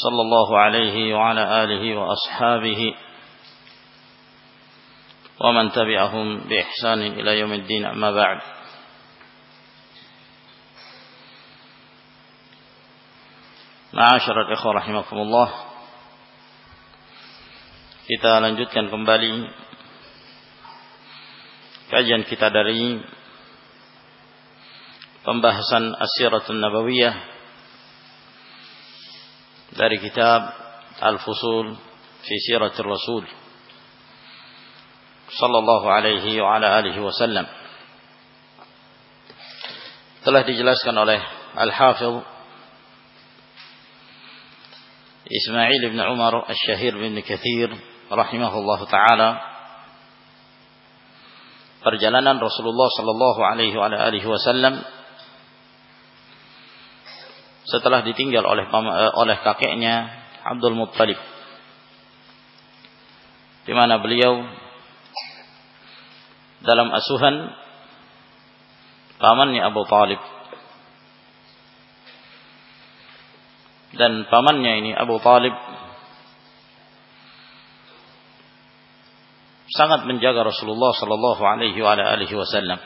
صلى الله عليه وعلى آله وأصحابه ومن تبعهم بإحسان إلى يوم الدين أما بعد. معاشر الإخوة رحمكم الله kita lanjutkan kembali kajian kita dari pembahasan As-Siratul Nabawiyah dari kitab Al-Fusul fi Siratul Rasul sallallahu alaihi wa ala alihi wasallam telah dijelaskan oleh Al-Hafidh Ismail bin Umar Al-Syahir bin Kathir rahimahullahu taala perjalanan Rasulullah sallallahu alaihi wa ala alihi wasallam setelah ditinggal oleh eh, oleh kakeknya Abdul Muttalib. Di mana beliau dalam asuhan pamannya Abu Talib. Dan pamannya ini Abu Talib sangat menjaga Rasulullah sallallahu alaihi wasallam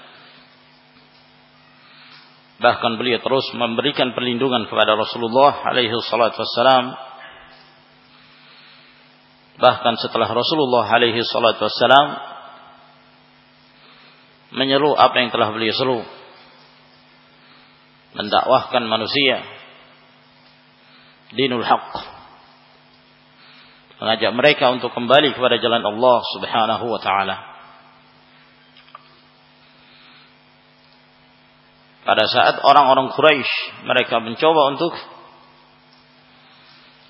Bahkan beliau terus memberikan perlindungan kepada Rasulullah alaihi salatu wassalam. Bahkan setelah Rasulullah alaihi salatu wassalam menyeru apa yang telah beliau seru. Mendakwahkan manusia dinul haq. Mengajak mereka untuk kembali kepada jalan Allah Subhanahu wa taala. Pada saat orang-orang Quraisy mereka mencoba untuk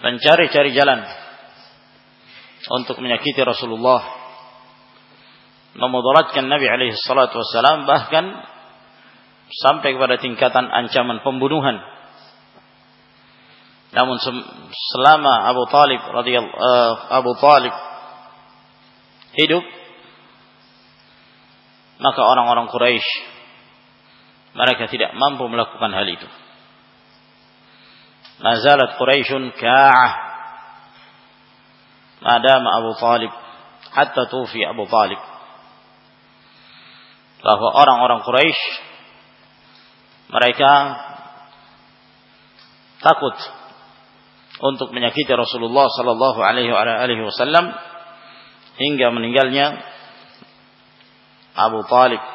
mencari-cari jalan untuk menyakiti Rasulullah memudaratkan Nabi alaihi salatu wasalam bahkan sampai kepada tingkatan ancaman pembunuhan. Namun selama Abu Talib radhiyallahu uh, Abu Talib hidup maka orang-orang Quraisy mereka tidak mampu melakukan hal itu. Nazalat Quraisyun ka'ah. Madama Abu Talib hatta tufi Abu Talib. Bahwa orang-orang Quraisy mereka takut untuk menyakiti Rasulullah sallallahu alaihi wasallam hingga meninggalnya Abu Talib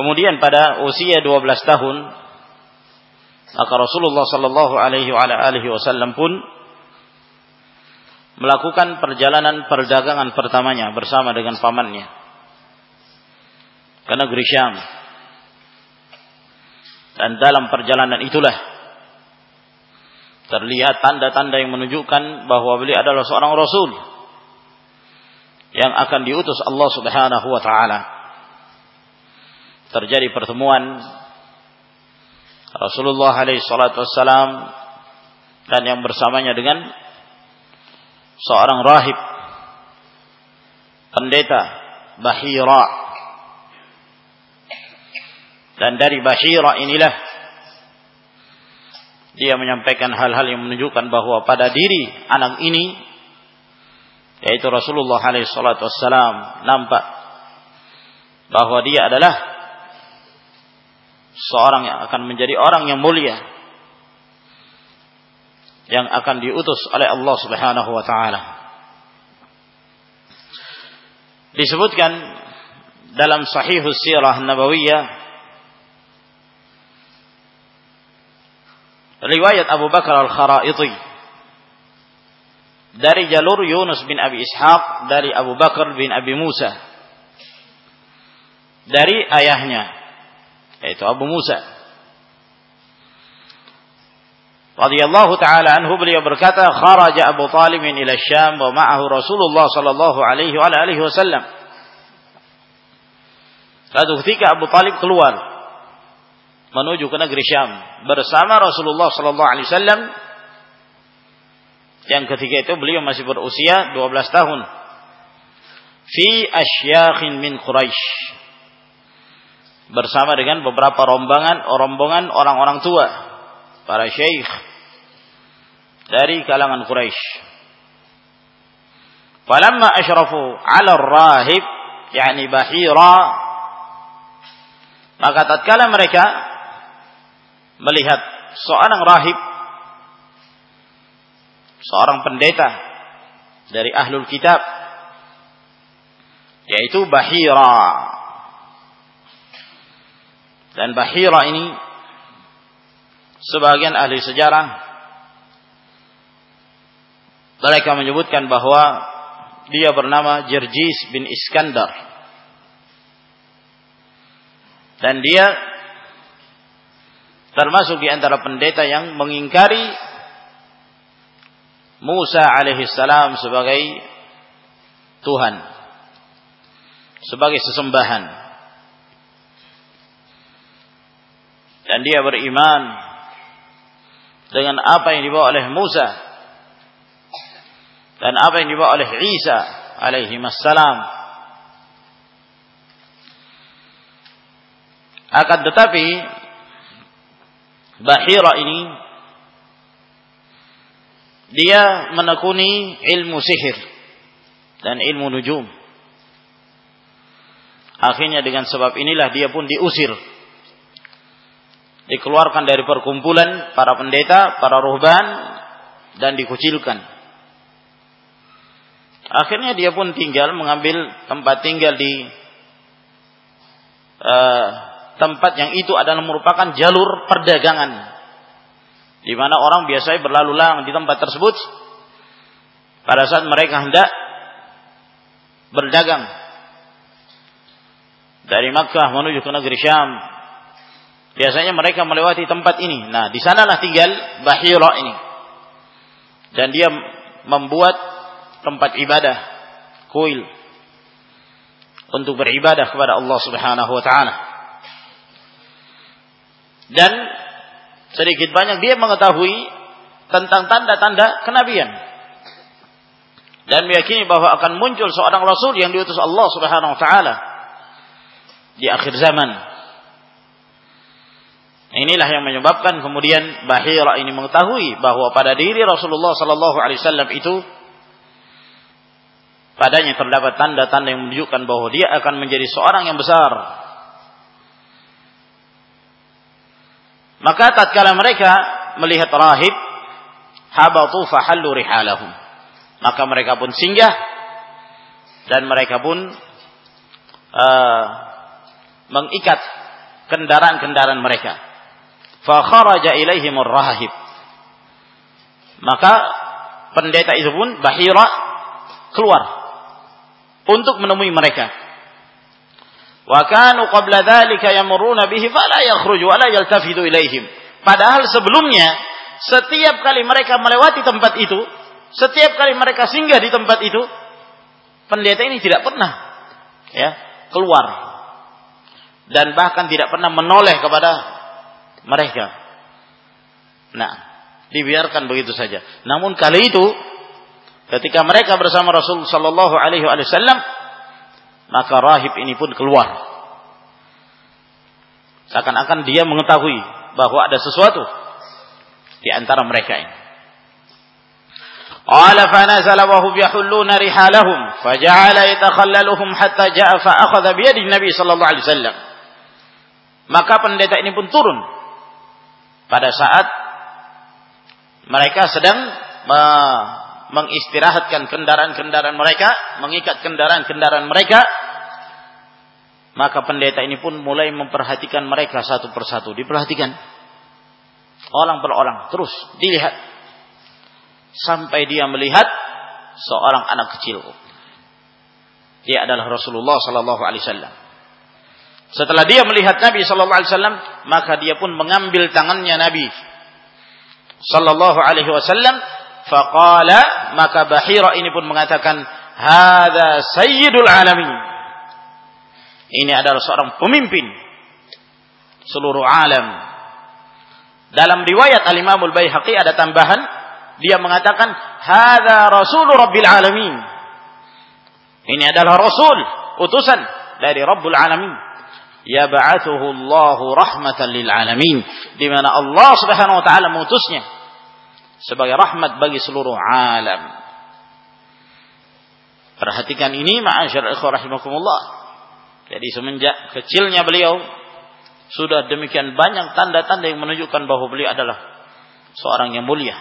Kemudian pada usia 12 tahun maka Rasulullah sallallahu alaihi wasallam pun melakukan perjalanan perdagangan pertamanya bersama dengan pamannya ke negeri Syam. Dan dalam perjalanan itulah terlihat tanda-tanda yang menunjukkan bahwa beliau adalah seorang rasul yang akan diutus Allah Subhanahu wa taala terjadi pertemuan Rasulullah alaihi salatu wassalam dan yang bersamanya dengan seorang rahib pendeta Bahira. Dan dari Bahira inilah dia menyampaikan hal-hal yang menunjukkan bahwa pada diri anak ini yaitu Rasulullah alaihi salatu nampak bahwa dia adalah seorang yang akan menjadi orang yang mulia. Yang akan diutus oleh Allah Subhanahu wa taala. Disebutkan dalam Sahih Sirah Nabawiyah. Riwayat Abu Bakar Al-Kharaiti. Dari jalur Yunus bin Abi Ishaq dari Abu Bakar bin Abi Musa. Dari ayahnya yaitu Abu Musa radhiyallahu taala anhu beliau berkata kharaja Abu Talib ila Syam wa ma'ahu Rasulullah sallallahu alaihi wa alihi wasallam Suatu ketika Abu Talib keluar menuju ke negeri Syam bersama Rasulullah sallallahu alaihi wasallam yang ketika itu beliau masih berusia 12 tahun fi asyakhin min Quraisy bersama dengan beberapa rombongan rombongan orang-orang tua para syekh dari kalangan Quraisy. Falamma asyrafu 'ala ar-rahib yakni Bahira maka tatkala mereka melihat seorang rahib seorang pendeta dari ahlul kitab yaitu Bahira dan Bahira ini sebagian ahli sejarah mereka menyebutkan bahwa dia bernama Jerjis bin Iskandar. Dan dia termasuk di antara pendeta yang mengingkari Musa alaihissalam sebagai Tuhan sebagai sesembahan dan dia beriman dengan apa yang dibawa oleh Musa dan apa yang dibawa oleh Isa alaihi wassalam akan tetapi Bahira ini dia menekuni ilmu sihir dan ilmu nujum. Akhirnya dengan sebab inilah dia pun diusir dikeluarkan dari perkumpulan para pendeta, para ruhban dan dikucilkan. Akhirnya dia pun tinggal mengambil tempat tinggal di uh, tempat yang itu adalah merupakan jalur perdagangan. Di mana orang biasanya berlalu lalang di tempat tersebut pada saat mereka hendak berdagang. Dari Makkah menuju ke negeri Syam Biasanya mereka melewati tempat ini. Nah, di sanalah tinggal Bahira ini. Dan dia membuat tempat ibadah, kuil untuk beribadah kepada Allah Subhanahu wa taala. Dan sedikit banyak dia mengetahui tentang tanda-tanda kenabian dan meyakini bahwa akan muncul seorang rasul yang diutus Allah Subhanahu wa taala di akhir zaman Inilah yang menyebabkan kemudian Bahira ini mengetahui bahwa pada diri Rasulullah Sallallahu Alaihi Wasallam itu padanya terdapat tanda-tanda yang menunjukkan bahwa dia akan menjadi seorang yang besar. Maka tatkala mereka melihat rahib, habatu fahallu rihalahum. Maka mereka pun singgah dan mereka pun uh, mengikat kendaraan-kendaraan mereka fa kharaja ilaihimur rahib maka pendeta itu pun Bahira keluar untuk menemui mereka. Wa kanu qabla dhalika yamurruna bihi fala yakhruju wa la ilaihim. Padahal sebelumnya setiap kali mereka melewati tempat itu setiap kali mereka singgah di tempat itu pendeta ini tidak pernah ya keluar. Dan bahkan tidak pernah menoleh kepada mereka. Nah, dibiarkan begitu saja. Namun kali itu ketika mereka bersama Rasul sallallahu alaihi wasallam maka rahib ini pun keluar. Seakan-akan dia mengetahui bahwa ada sesuatu di antara mereka ini. قال فنزل وهم يحلون رحالهم فجعل يتخللهم حتى جاء فأخذ بيد النبي صلى الله عليه وسلم maka pendeta ini pun turun pada saat mereka sedang mengistirahatkan kendaraan-kendaraan mereka, mengikat kendaraan-kendaraan mereka, maka pendeta ini pun mulai memperhatikan mereka satu persatu, diperhatikan orang per orang, terus dilihat sampai dia melihat seorang anak kecil. Dia adalah Rasulullah sallallahu alaihi wasallam. Setelah dia melihat Nabi sallallahu alaihi wasallam, maka dia pun mengambil tangannya Nabi. sallallahu alaihi wasallam. Faqala maka Bahira ini pun mengatakan hadza sayyidul alamin. Ini adalah seorang pemimpin seluruh alam. Dalam riwayat Al-Imam Al-Baihaqi ada tambahan dia mengatakan hadza rasulur rabbil alamin. Ini adalah rasul utusan dari Rabbul alamin yab'athuhu Allahu rahmatan lil alamin di mana Allah Subhanahu wa taala mengutusnya sebagai rahmat bagi seluruh alam. Perhatikan ini ma'asyar ikhwah rahimakumullah. Jadi semenjak kecilnya beliau sudah demikian banyak tanda-tanda yang menunjukkan bahwa beliau adalah seorang yang mulia.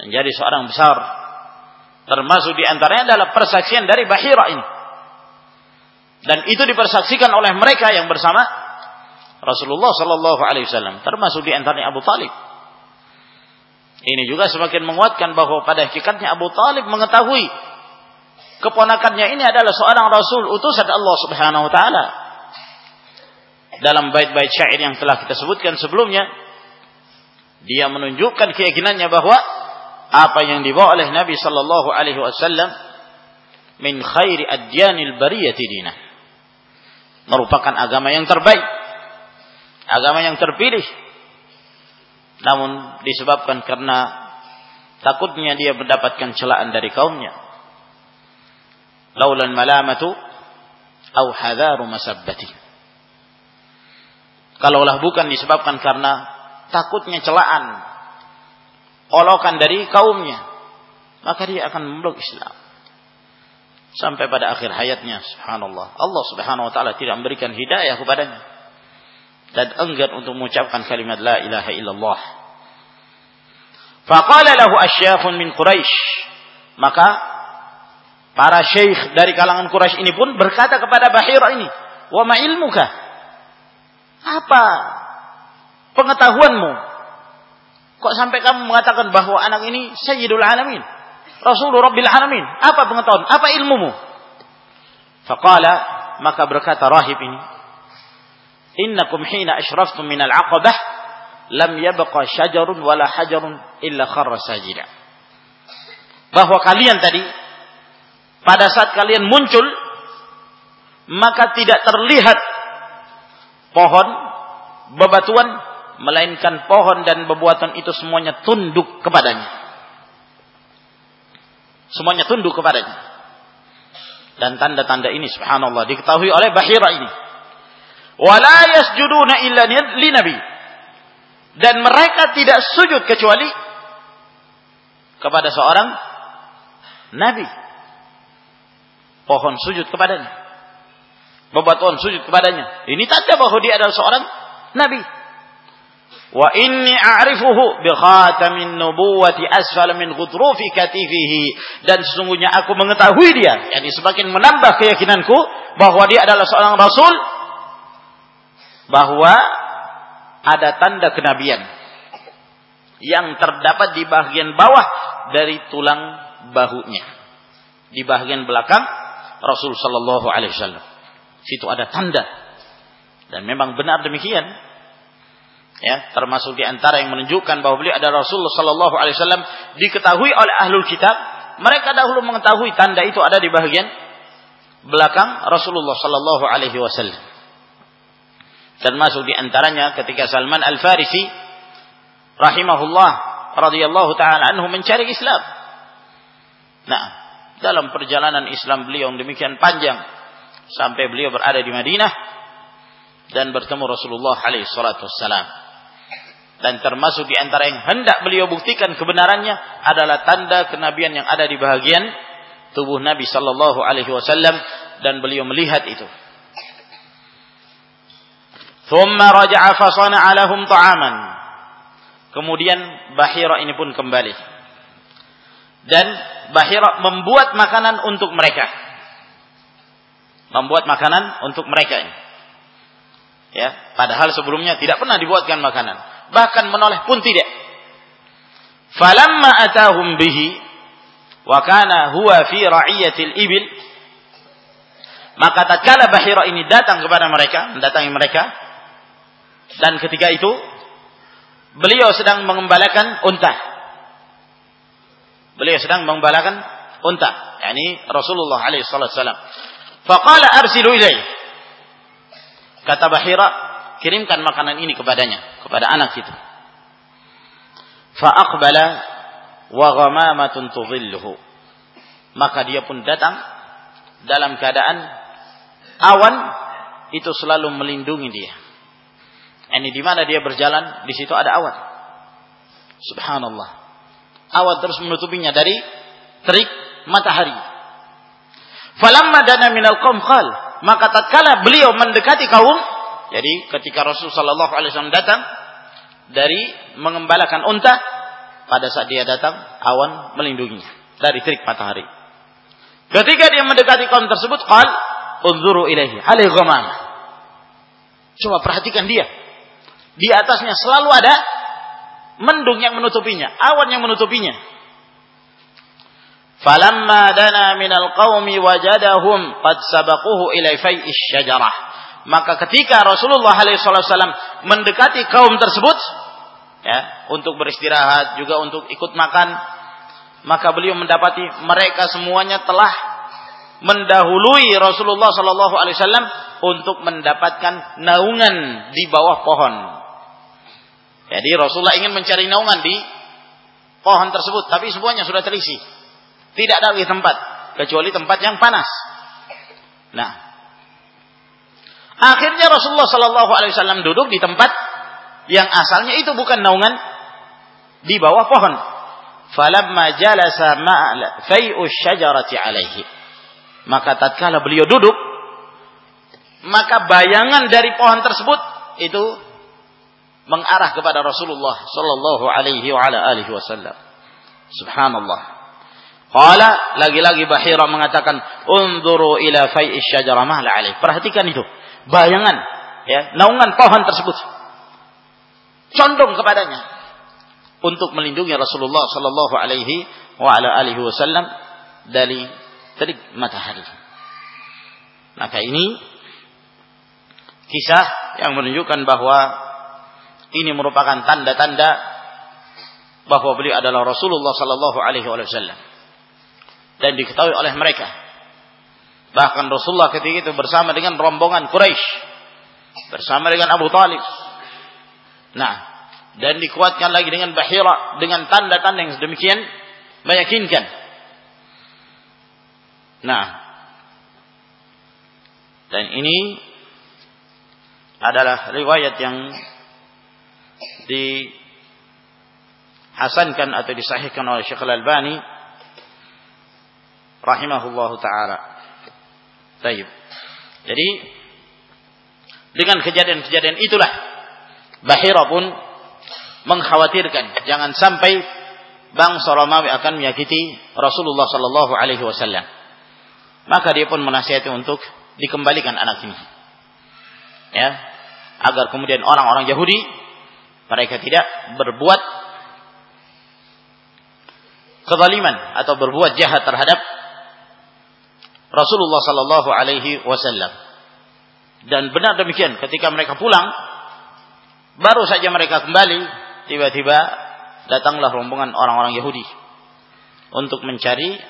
Menjadi seorang besar. Termasuk di antaranya adalah persaksian dari Bahira ini. Dan itu dipersaksikan oleh mereka yang bersama Rasulullah Sallallahu Alaihi Wasallam, termasuk di antaranya Abu Talib. Ini juga semakin menguatkan bahwa pada hakikatnya Abu Talib mengetahui keponakannya ini adalah seorang Rasul utusan Allah Subhanahu Wa Taala. Dalam bait-bait syair yang telah kita sebutkan sebelumnya, dia menunjukkan keyakinannya bahwa apa yang dibawa oleh Nabi Sallallahu Alaihi Wasallam min khairi adyanil bariyati dinah merupakan agama yang terbaik, agama yang terpilih. Namun disebabkan karena takutnya dia mendapatkan celaan dari kaumnya. Laulan malamatu au hadaru masabbati. Kalaulah bukan disebabkan karena takutnya celaan, olokan dari kaumnya, maka dia akan memeluk Islam sampai pada akhir hayatnya subhanallah. Allah subhanahu wa taala tidak memberikan hidayah kepadanya. Dan enggan untuk mengucapkan kalimat la ilaha illallah. Faqala lahu asyakhun min quraisy maka para syekh dari kalangan Quraisy ini pun berkata kepada Bahira ini wa ma ilmuka? Apa pengetahuanmu? Kok sampai kamu mengatakan bahwa anak ini sayyidul alamin Rasulullah Rabbil Alamin. Apa pengetahuan? Apa ilmumu? Faqala maka berkata rahib ini, "Innakum hina ashraftum min al-'aqabah lam yabqa syajarun wala hajarun illa kharra sajida." Bahwa kalian tadi pada saat kalian muncul maka tidak terlihat pohon, bebatuan melainkan pohon dan bebatuan itu semuanya tunduk kepadanya. Semuanya tunduk kepadanya. Dan tanda-tanda ini subhanallah diketahui oleh Bahira ini. Wala yasjuduna illa li nabi. Dan mereka tidak sujud kecuali kepada seorang nabi. Pohon sujud kepadanya. Bebatuan sujud kepadanya. Ini tanda bahwa dia adalah seorang nabi. Wa inni a'rifuhu bi khatamin nubuwati asfal min ghudrufi katifihi. Dan sesungguhnya aku mengetahui dia. Yakni semakin menambah keyakinanku bahwa dia adalah seorang rasul bahwa ada tanda kenabian yang terdapat di bagian bawah dari tulang bahunya. Di bagian belakang Rasul sallallahu alaihi wasallam. Situ ada tanda. Dan memang benar demikian ya termasuk di antara yang menunjukkan bahwa beliau adalah Rasulullah sallallahu alaihi wasallam diketahui oleh ahlul kitab. Mereka dahulu mengetahui tanda itu ada di bagian belakang Rasulullah sallallahu alaihi wasallam. Termasuk di antaranya ketika Salman Al-Farisi rahimahullah radhiyallahu taala anhu mencari Islam. Nah dalam perjalanan Islam beliau yang demikian panjang sampai beliau berada di Madinah dan bertemu Rasulullah alaihi salatu wassalam dan termasuk di antara yang hendak beliau buktikan kebenarannya adalah tanda kenabian yang ada di bahagian tubuh Nabi sallallahu alaihi wasallam dan beliau melihat itu. Ta'aman. Kemudian Bahira ini pun kembali. Dan Bahira membuat makanan untuk mereka. Membuat makanan untuk mereka ini. Ya, padahal sebelumnya tidak pernah dibuatkan makanan bahkan menoleh pun tidak. Falamma atahum bihi wa kana huwa fi ra'iyatil ibil maka tatkala Bahira ini datang kepada mereka, mendatangi mereka dan ketika itu beliau sedang mengembalakan unta. Beliau sedang mengembalakan unta, yakni Rasulullah alaihi wasallam. Faqala arsilu ilai. Kata Bahira, kirimkan makanan ini kepadanya, kepada anak itu. Fa aqbala wa ghamamatun. Maka dia pun datang dalam keadaan awan itu selalu melindungi dia. Ini di mana dia berjalan, di situ ada awan. Subhanallah. Awan terus menutupinya dari terik matahari. Falamma dana minal qaum qal, maka tatkala beliau mendekati kaum, jadi ketika Rasul sallallahu alaihi wasallam datang dari mengembalakan unta, pada saat dia datang awan melindunginya dari terik matahari. Ketika dia mendekati kaum tersebut, qal unzuru ilaihi ghamam. Coba perhatikan dia. Di atasnya selalu ada mendung yang menutupinya, awan yang menutupinya. Falamma dana minal qaumi wajadahum qad sabaquhu ila fai'is syajarah. Maka ketika Rasulullah SAW mendekati kaum tersebut, ya, untuk beristirahat juga untuk ikut makan, maka beliau mendapati mereka semuanya telah mendahului Rasulullah Sallallahu Alaihi Wasallam untuk mendapatkan naungan di bawah pohon. Jadi Rasulullah ingin mencari naungan di pohon tersebut, tapi semuanya sudah terisi. Tidak ada lagi tempat kecuali tempat yang panas. Nah, akhirnya Rasulullah Sallallahu Alaihi Wasallam duduk di tempat yang asalnya itu bukan naungan di bawah pohon. Falamma jalasa ma'al fai'u syajarati alaihi. Maka tatkala beliau duduk, maka bayangan dari pohon tersebut itu mengarah kepada Rasulullah sallallahu alaihi wa ala alihi wasallam. Subhanallah. Qala lagi-lagi Bahira mengatakan, "Unzuru ila fai'i syajarah mahla alaih." Perhatikan itu. Bayangan ya, naungan pohon tersebut. Condong kepadanya untuk melindungi Rasulullah sallallahu alaihi wa ala alihi wasallam dari terik matahari. Maka ini kisah yang menunjukkan bahwa ini merupakan tanda-tanda bahwa beliau adalah Rasulullah sallallahu alaihi wasallam dan diketahui oleh mereka. Bahkan Rasulullah ketika itu bersama dengan rombongan Quraisy, bersama dengan Abu Talib. Nah, dan dikuatkan lagi dengan Bahira dengan tanda-tanda yang sedemikian meyakinkan. Nah, dan ini adalah riwayat yang dihasankan atau disahihkan oleh Syekh Al-Albani rahimahullahu taala. Baik. Jadi dengan kejadian-kejadian itulah Bahira pun mengkhawatirkan jangan sampai bangsa Romawi akan menyakiti Rasulullah sallallahu alaihi wasallam. Maka dia pun menasihati untuk dikembalikan anak ini. Ya, agar kemudian orang-orang Yahudi mereka tidak berbuat kezaliman atau berbuat jahat terhadap Rasulullah sallallahu alaihi wasallam. Dan benar demikian ketika mereka pulang baru saja mereka kembali tiba-tiba datanglah rombongan orang-orang Yahudi untuk mencari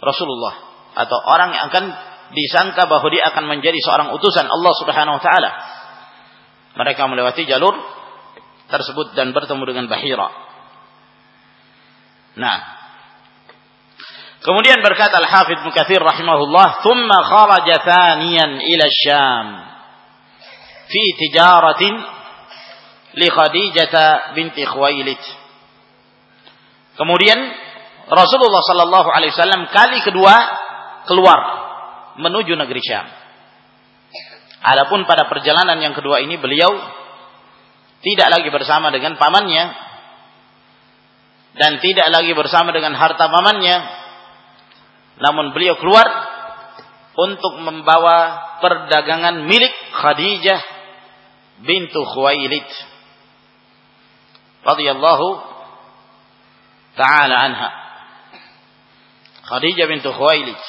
Rasulullah atau orang yang akan disangka bahwa dia akan menjadi seorang utusan Allah Subhanahu wa taala. Mereka melewati jalur tersebut dan bertemu dengan Bahira. Nah, Kemudian berkata Al-Hafidh Mukathir rahimahullah, "Thumma kharaja thaniyan ila Syam fi tijaratin li Khadijah binti Khuwailid." Kemudian Rasulullah sallallahu alaihi wasallam kali kedua keluar menuju negeri Syam. Adapun pada perjalanan yang kedua ini beliau tidak lagi bersama dengan pamannya dan tidak lagi bersama dengan harta pamannya namun beliau keluar untuk membawa perdagangan milik Khadijah bintu Khuwailid radhiyallahu taala anha. Khadijah bintu Khuwailid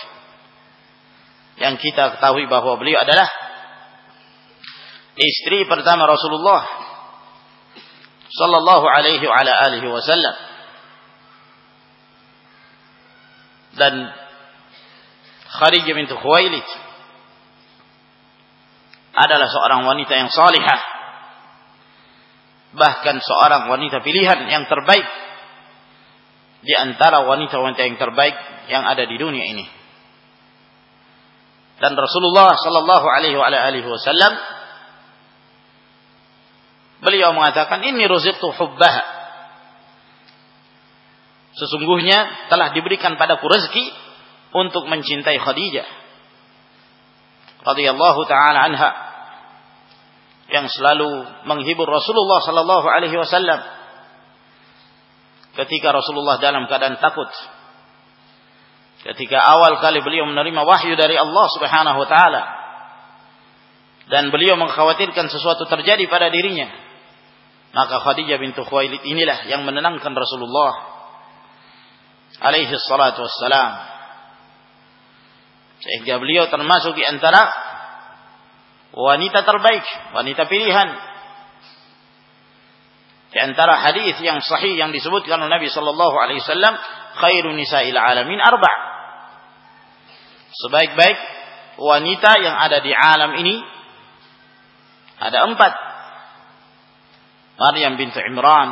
yang kita ketahui bahwa beliau adalah istri pertama Rasulullah sallallahu alaihi wa ala alihi wasallam. Dan Khadijah bintu Khuwailid adalah seorang wanita yang salihah. Bahkan seorang wanita pilihan yang terbaik di antara wanita-wanita yang terbaik yang ada di dunia ini. Dan Rasulullah sallallahu alaihi wasallam beliau mengatakan ini ruziqtu hubbaha. Sesungguhnya telah diberikan padaku rezeki untuk mencintai Khadijah radhiyallahu taala anha yang selalu menghibur Rasulullah sallallahu alaihi wasallam ketika Rasulullah dalam keadaan takut ketika awal kali beliau menerima wahyu dari Allah Subhanahu wa taala dan beliau mengkhawatirkan sesuatu terjadi pada dirinya maka Khadijah bintu Khuwailid inilah yang menenangkan Rasulullah alaihi salatu wassalam. Sehingga beliau termasuk di antara wanita terbaik, wanita pilihan. Di antara hadis yang sahih yang disebutkan oleh Nabi sallallahu alaihi wasallam, khairun nisa'il alamin arba'. Sebaik-baik wanita yang ada di alam ini ada empat. Maryam bintu Imran,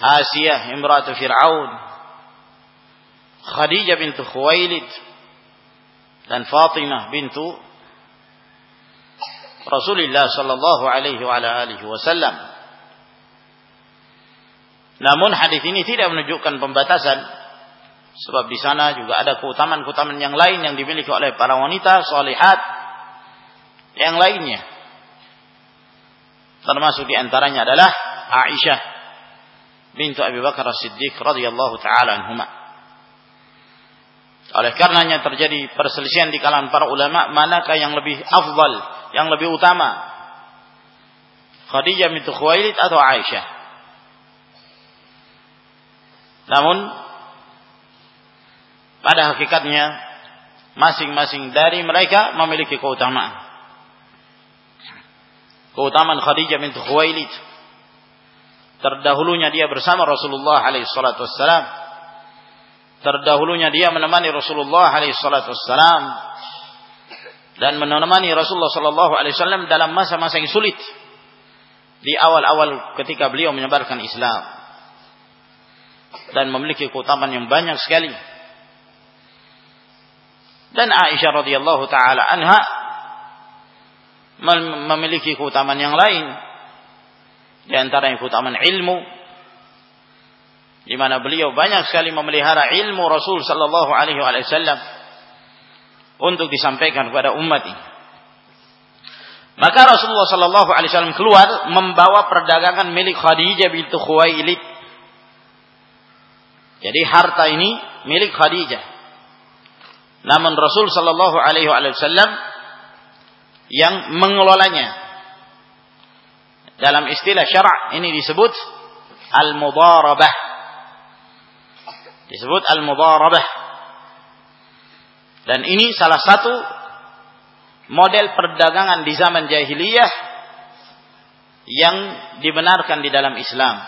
Asiyah imratu Fir'aun, Khadijah bintu Khuwailid dan Fatimah bintu Rasulullah sallallahu alaihi wa alihi wasallam. Namun hadis ini tidak menunjukkan pembatasan sebab di sana juga ada keutamaan-keutamaan yang lain yang dimiliki oleh para wanita salihat yang lainnya. Termasuk di antaranya adalah Aisyah bintu Abi Bakar As-Siddiq radhiyallahu taala anhumah. Oleh karenanya terjadi perselisihan di kalangan para ulama manakah yang lebih afdal, yang lebih utama. Khadijah bintu Khuwailid atau Aisyah. Namun pada hakikatnya masing-masing dari mereka memiliki keutamaan. Keutamaan Khadijah bintu Khuwailid terdahulunya dia bersama Rasulullah alaihi salatu terdahulunya dia menemani Rasulullah wassalam dan menemani Rasulullah wasallam dalam masa-masa yang sulit di awal-awal ketika beliau menyebarkan Islam dan memiliki keutamaan yang banyak sekali. Dan Aisyah radhiyallahu taala anha memiliki keutamaan yang lain di antara yang keutamaan ilmu di mana beliau banyak sekali memelihara ilmu Rasul sallallahu alaihi wasallam untuk disampaikan kepada umat ini. Maka Rasulullah sallallahu alaihi wasallam keluar membawa perdagangan milik Khadijah bintu Khuwailid. Jadi harta ini milik Khadijah. Namun Rasul sallallahu alaihi wasallam yang mengelolanya. Dalam istilah syara' ini disebut al-mudarabah disebut al-mudharabah. Dan ini salah satu model perdagangan di zaman jahiliyah yang dibenarkan di dalam Islam.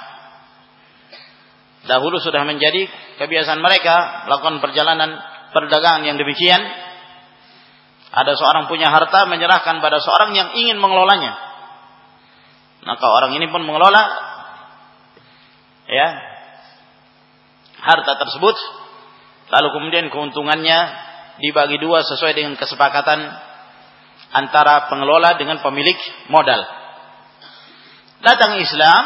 Dahulu sudah menjadi kebiasaan mereka melakukan perjalanan perdagangan yang demikian. Ada seorang punya harta menyerahkan pada seorang yang ingin mengelolanya. Maka orang ini pun mengelola ya harta tersebut lalu kemudian keuntungannya dibagi dua sesuai dengan kesepakatan antara pengelola dengan pemilik modal. Datang Islam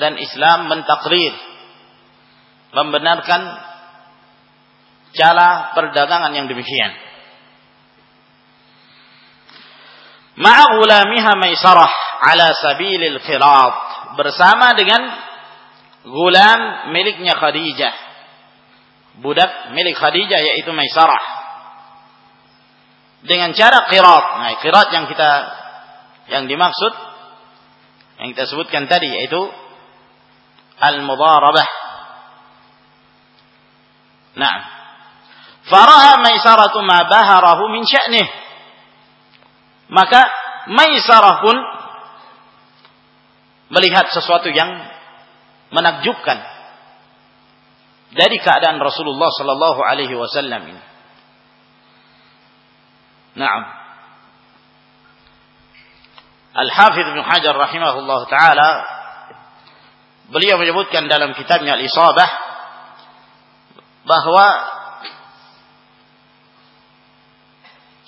dan Islam mentakrir membenarkan cara perdagangan yang demikian. Ma'a gulamiha maisarah ala sabilil khirat bersama dengan gulam miliknya Khadijah. Budak milik Khadijah yaitu Maisarah. Dengan cara qirat. Nah, qirat yang kita yang dimaksud yang kita sebutkan tadi yaitu al-mudharabah. Nah, faraha Maisarah ma baharahu min sya'nih. Maka Maisarah pun melihat sesuatu yang menakjubkan dari keadaan Rasulullah sallallahu alaihi wasallam ini. Naam. Al-Hafidh Ibn Hajar rahimahullah taala beliau menyebutkan dalam kitabnya Al-Isabah bahwa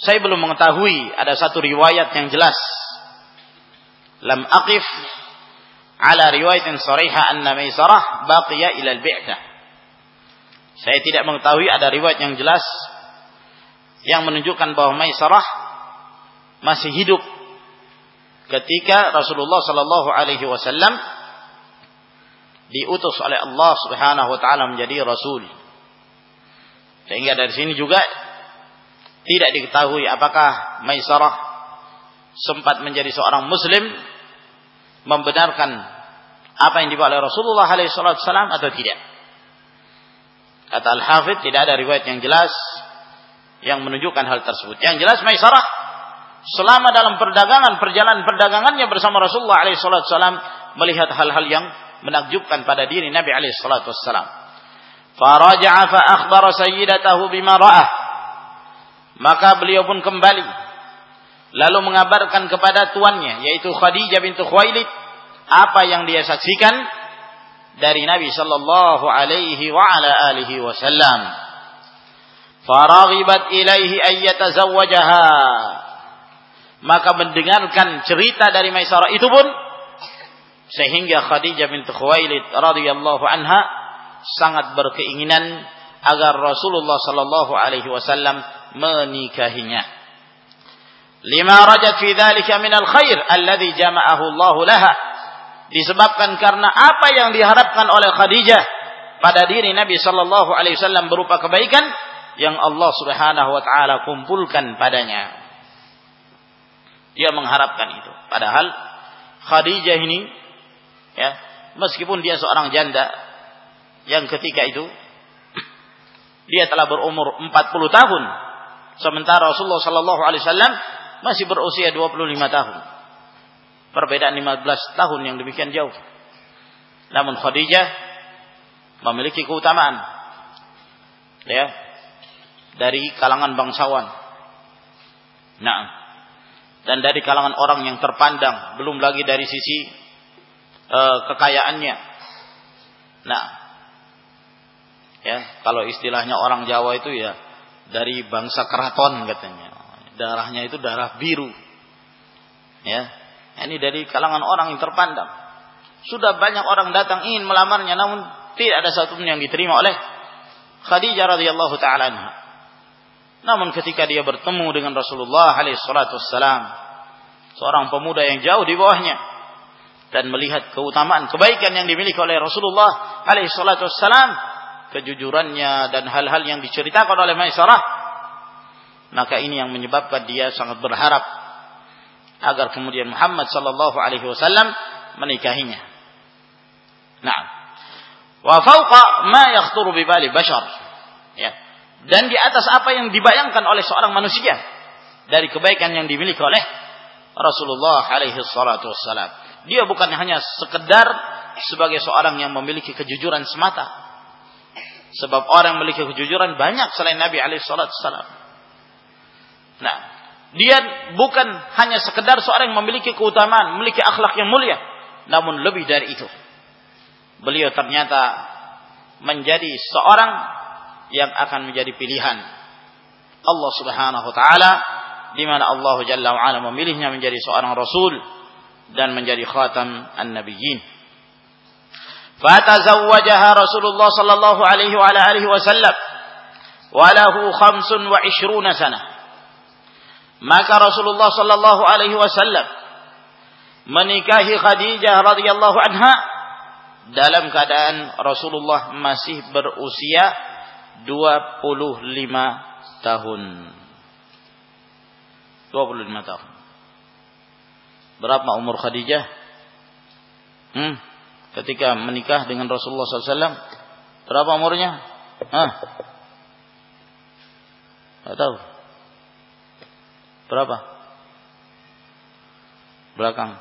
saya belum mengetahui ada satu riwayat yang jelas. Lam aqif ala riwayatin sariha anna Maisarah baqiya ila al-bi'tah. Saya tidak mengetahui ada riwayat yang jelas yang menunjukkan bahwa Maisarah masih hidup ketika Rasulullah sallallahu alaihi wasallam diutus oleh Allah Subhanahu wa taala menjadi rasul. Sehingga dari sini juga tidak diketahui apakah Maisarah sempat menjadi seorang muslim membenarkan apa yang dibawa oleh Rasulullah SAW atau tidak. Kata Al-Hafidh tidak ada riwayat yang jelas yang menunjukkan hal tersebut. Yang jelas Maisarah selama dalam perdagangan perjalanan perdagangannya bersama Rasulullah SAW melihat hal-hal yang menakjubkan pada diri Nabi SAW. Faraja'a fa akhbara sayyidatahu bima ra'ah maka beliau pun kembali lalu mengabarkan kepada tuannya yaitu Khadijah bintu Khuwailid apa yang dia saksikan dari Nabi sallallahu alaihi wa ala alihi wasallam. Faraghibat ilaihi ay yatazawwajaha. Maka mendengarkan cerita dari Maisarah itu pun sehingga Khadijah bintu Khuwailid radhiyallahu anha sangat berkeinginan agar Rasulullah sallallahu alaihi wasallam menikahinya. Rajat fi dzalika min al-khair alladhi jama'ahu Allah laha. Disebabkan karena apa yang diharapkan oleh Khadijah pada diri Nabi sallallahu alaihi wasallam berupa kebaikan yang Allah Subhanahu wa taala kumpulkan padanya. Dia mengharapkan itu. Padahal Khadijah ini ya, meskipun dia seorang janda yang ketika itu dia telah berumur 40 tahun Sementara Rasulullah Sallallahu Alaihi Wasallam masih berusia 25 tahun. Perbedaan 15 tahun yang demikian jauh. Namun Khadijah memiliki keutamaan. Ya. Dari kalangan bangsawan. Nah. Dan dari kalangan orang yang terpandang. Belum lagi dari sisi uh, kekayaannya. Nah. Ya, kalau istilahnya orang Jawa itu ya dari bangsa keraton katanya. Darahnya itu darah biru. Ya. Ini dari kalangan orang yang terpandang. Sudah banyak orang datang ingin melamarnya namun tidak ada satupun yang diterima oleh Khadijah radhiyallahu taala Namun ketika dia bertemu dengan Rasulullah alaihi salatu seorang pemuda yang jauh di bawahnya dan melihat keutamaan kebaikan yang dimiliki oleh Rasulullah alaihi salatu kejujurannya dan hal-hal yang diceritakan oleh Maisarah maka ini yang menyebabkan dia sangat berharap agar kemudian Muhammad sallallahu alaihi wasallam menikahinya. Nah, wa fauqa ma yakhturu bi bali bashar. Ya. Dan di atas apa yang dibayangkan oleh seorang manusia dari kebaikan yang dimiliki oleh Rasulullah alaihi salatu wassalam. Dia bukan hanya sekedar sebagai seorang yang memiliki kejujuran semata, Sebab orang memiliki kejujuran banyak selain Nabi alaihi wasallam. Nah, dia bukan hanya sekedar seorang yang memiliki keutamaan, memiliki akhlak yang mulia, namun lebih dari itu. Beliau ternyata menjadi seorang yang akan menjadi pilihan Allah Subhanahu wa taala di mana Allah Jalla wa ala memilihnya menjadi seorang rasul dan menjadi khatam an-nabiyyin. Fatazawwajaha Rasulullah sallallahu alaihi wa alihi wasallam wa lahu 25 sana maka Rasulullah sallallahu alaihi wasallam menikahi Khadijah radhiyallahu anha dalam keadaan Rasulullah masih berusia 25 tahun. 25 tahun. Berapa umur Khadijah? Hmm, ketika menikah dengan Rasulullah SAW berapa umurnya? Tidak tahu. Berapa? Belakang.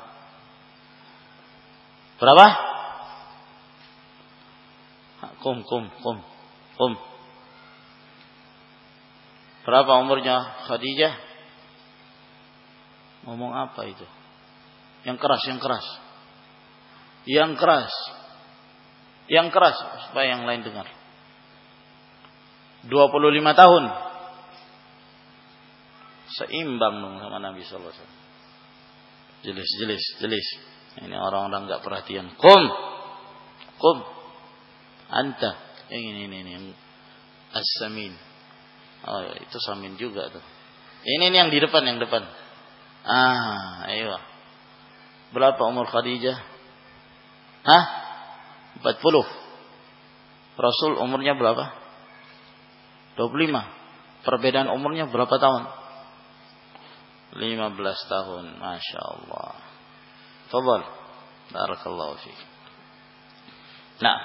Berapa? Kum, kum, kum, kum. Berapa umurnya Khadijah? Ngomong apa itu? Yang keras, yang keras. Yang keras. Yang keras supaya yang lain dengar. 25 tahun. Seimbang dong sama Nabi sallallahu alaihi wasallam. Jelis, jelis, jelis. Ini orang-orang nggak perhatian. Kum. Kum. Anta. Ini, ini, ini. As-samin. Oh, itu samin juga tuh. Ini, ini yang di depan, yang depan. Ah, ayo. Berapa umur Khadijah? Hah? 40. Rasul umurnya berapa? 25. Perbedaan umurnya berapa tahun? 15 tahun. Masya Allah. Fadal. Barakallahu fiik. Nah.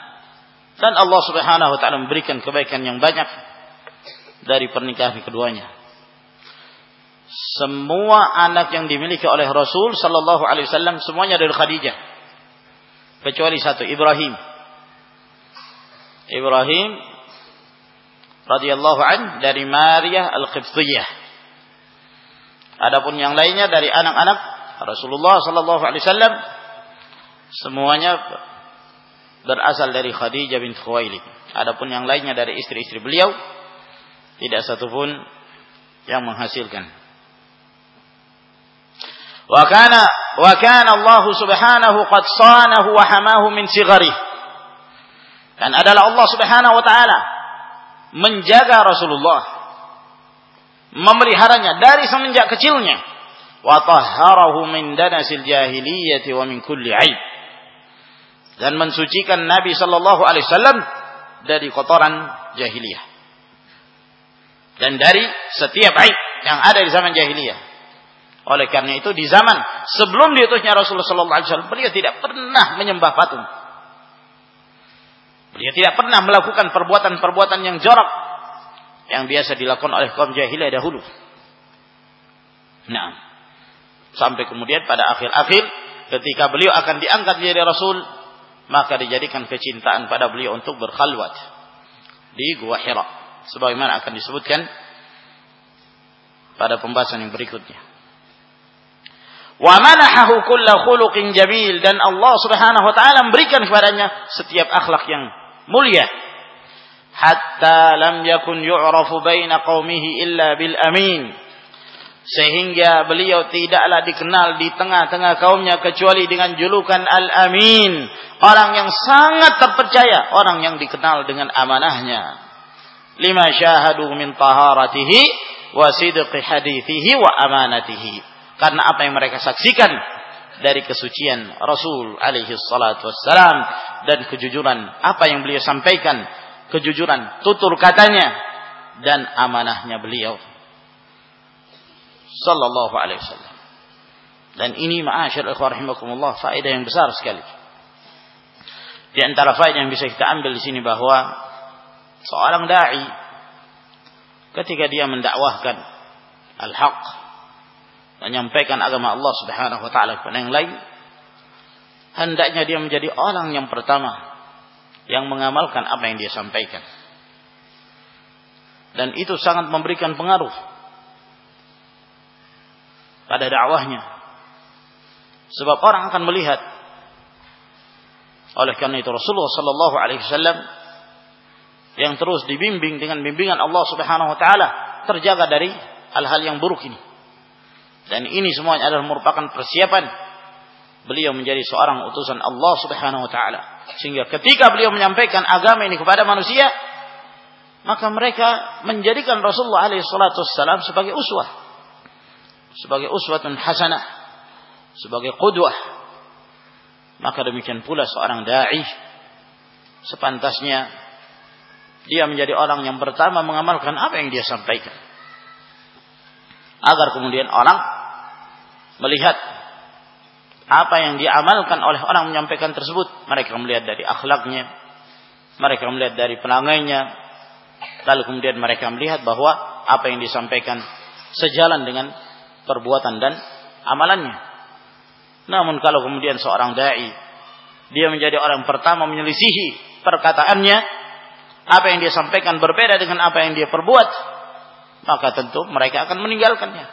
Dan Allah subhanahu wa ta'ala memberikan kebaikan yang banyak dari pernikahan keduanya. Semua anak yang dimiliki oleh Rasul sallallahu alaihi wasallam semuanya dari Khadijah. Kecuali satu, Ibrahim. Ibrahim radhiyallahu an dari Maria al-Qibtiyah. Adapun yang lainnya dari anak-anak Rasulullah sallallahu alaihi wasallam semuanya berasal dari Khadijah bin Khuwailid. Adapun yang lainnya dari istri-istri beliau tidak satupun yang menghasilkan. Wa kana wa kana Allah Subhanahu qad sanahu wa hamahu min. Dan adalah Allah Subhanahu wa taala menjaga Rasulullah memeliharanya dari semenjak kecilnya wa tahharahu min danasil jahiliyah wa min kulli aib dan mensucikan Nabi sallallahu alaihi wasallam dari kotoran jahiliyah dan dari setiap aib yang ada di zaman jahiliyah. Oleh karena itu di zaman sebelum diutusnya Rasulullah sallallahu alaihi wasallam beliau tidak pernah menyembah patung. Beliau tidak pernah melakukan perbuatan-perbuatan yang jorok yang biasa dilakukan oleh kaum jahiliyah dahulu. Nah, sampai kemudian pada akhir-akhir ketika beliau akan diangkat menjadi rasul, maka dijadikan kecintaan pada beliau untuk berkhalwat di Gua Hira sebagaimana akan disebutkan pada pembahasan yang berikutnya. Wa manahahu kulla khuluqin jamil dan Allah Subhanahu wa taala memberikan kepadanya setiap akhlak yang mulia. Hatta lam yakun yu'rafu baina qaumihi illa bil amin. Sehingga beliau tidaklah dikenal di tengah-tengah kaumnya kecuali dengan julukan Al-Amin. Orang yang sangat terpercaya. Orang yang dikenal dengan amanahnya lima syahadu min taharatihi wa sidqi hadithihi wa amanatihi. Karena apa yang mereka saksikan dari kesucian Rasul alaihi salatu wassalam dan kejujuran apa yang beliau sampaikan, kejujuran tutur katanya dan amanahnya beliau sallallahu alaihi wasallam. Dan ini ma'asyar ikhwah rahimakumullah faedah yang besar sekali. Di antara faedah yang bisa kita ambil di sini bahwa seorang dai ketika dia mendakwahkan al-haq menyampaikan agama Allah Subhanahu wa taala kepada yang lain hendaknya dia menjadi orang yang pertama yang mengamalkan apa yang dia sampaikan dan itu sangat memberikan pengaruh pada dakwahnya sebab orang akan melihat oleh karena itu Rasulullah sallallahu alaihi wasallam yang terus dibimbing dengan bimbingan Allah Subhanahu wa taala terjaga dari hal-hal yang buruk ini. Dan ini semuanya adalah merupakan persiapan beliau menjadi seorang utusan Allah Subhanahu wa taala. Sehingga ketika beliau menyampaikan agama ini kepada manusia, maka mereka menjadikan Rasulullah alaihi salatu wassalam sebagai uswah. Sebagai uswatun hasanah, sebagai qudwah. Maka demikian pula seorang dai sepantasnya dia menjadi orang yang pertama mengamalkan apa yang dia sampaikan. Agar kemudian orang melihat apa yang diamalkan oleh orang menyampaikan tersebut. Mereka melihat dari akhlaknya. Mereka melihat dari penangainya. Lalu kemudian mereka melihat bahwa apa yang disampaikan sejalan dengan perbuatan dan amalannya. Namun kalau kemudian seorang da'i dia menjadi orang pertama menyelisihi perkataannya, apa yang dia sampaikan berbeda dengan apa yang dia perbuat, maka tentu mereka akan meninggalkannya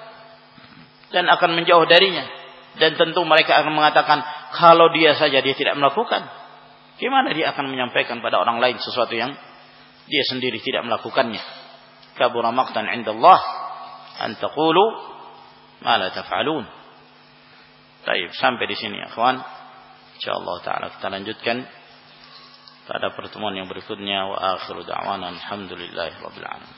dan akan menjauh darinya. Dan tentu mereka akan mengatakan kalau dia saja dia tidak melakukan, gimana dia akan menyampaikan pada orang lain sesuatu yang dia sendiri tidak melakukannya. Kabura maqtan 'inda Allah an taqulu ma la taf'alun. Baik, sampai di sini ya, kawan. Insyaallah taala kita lanjutkan pada pertemuan yang berikutnya wa akhiru da'wana alhamdulillahi rabbil alamin.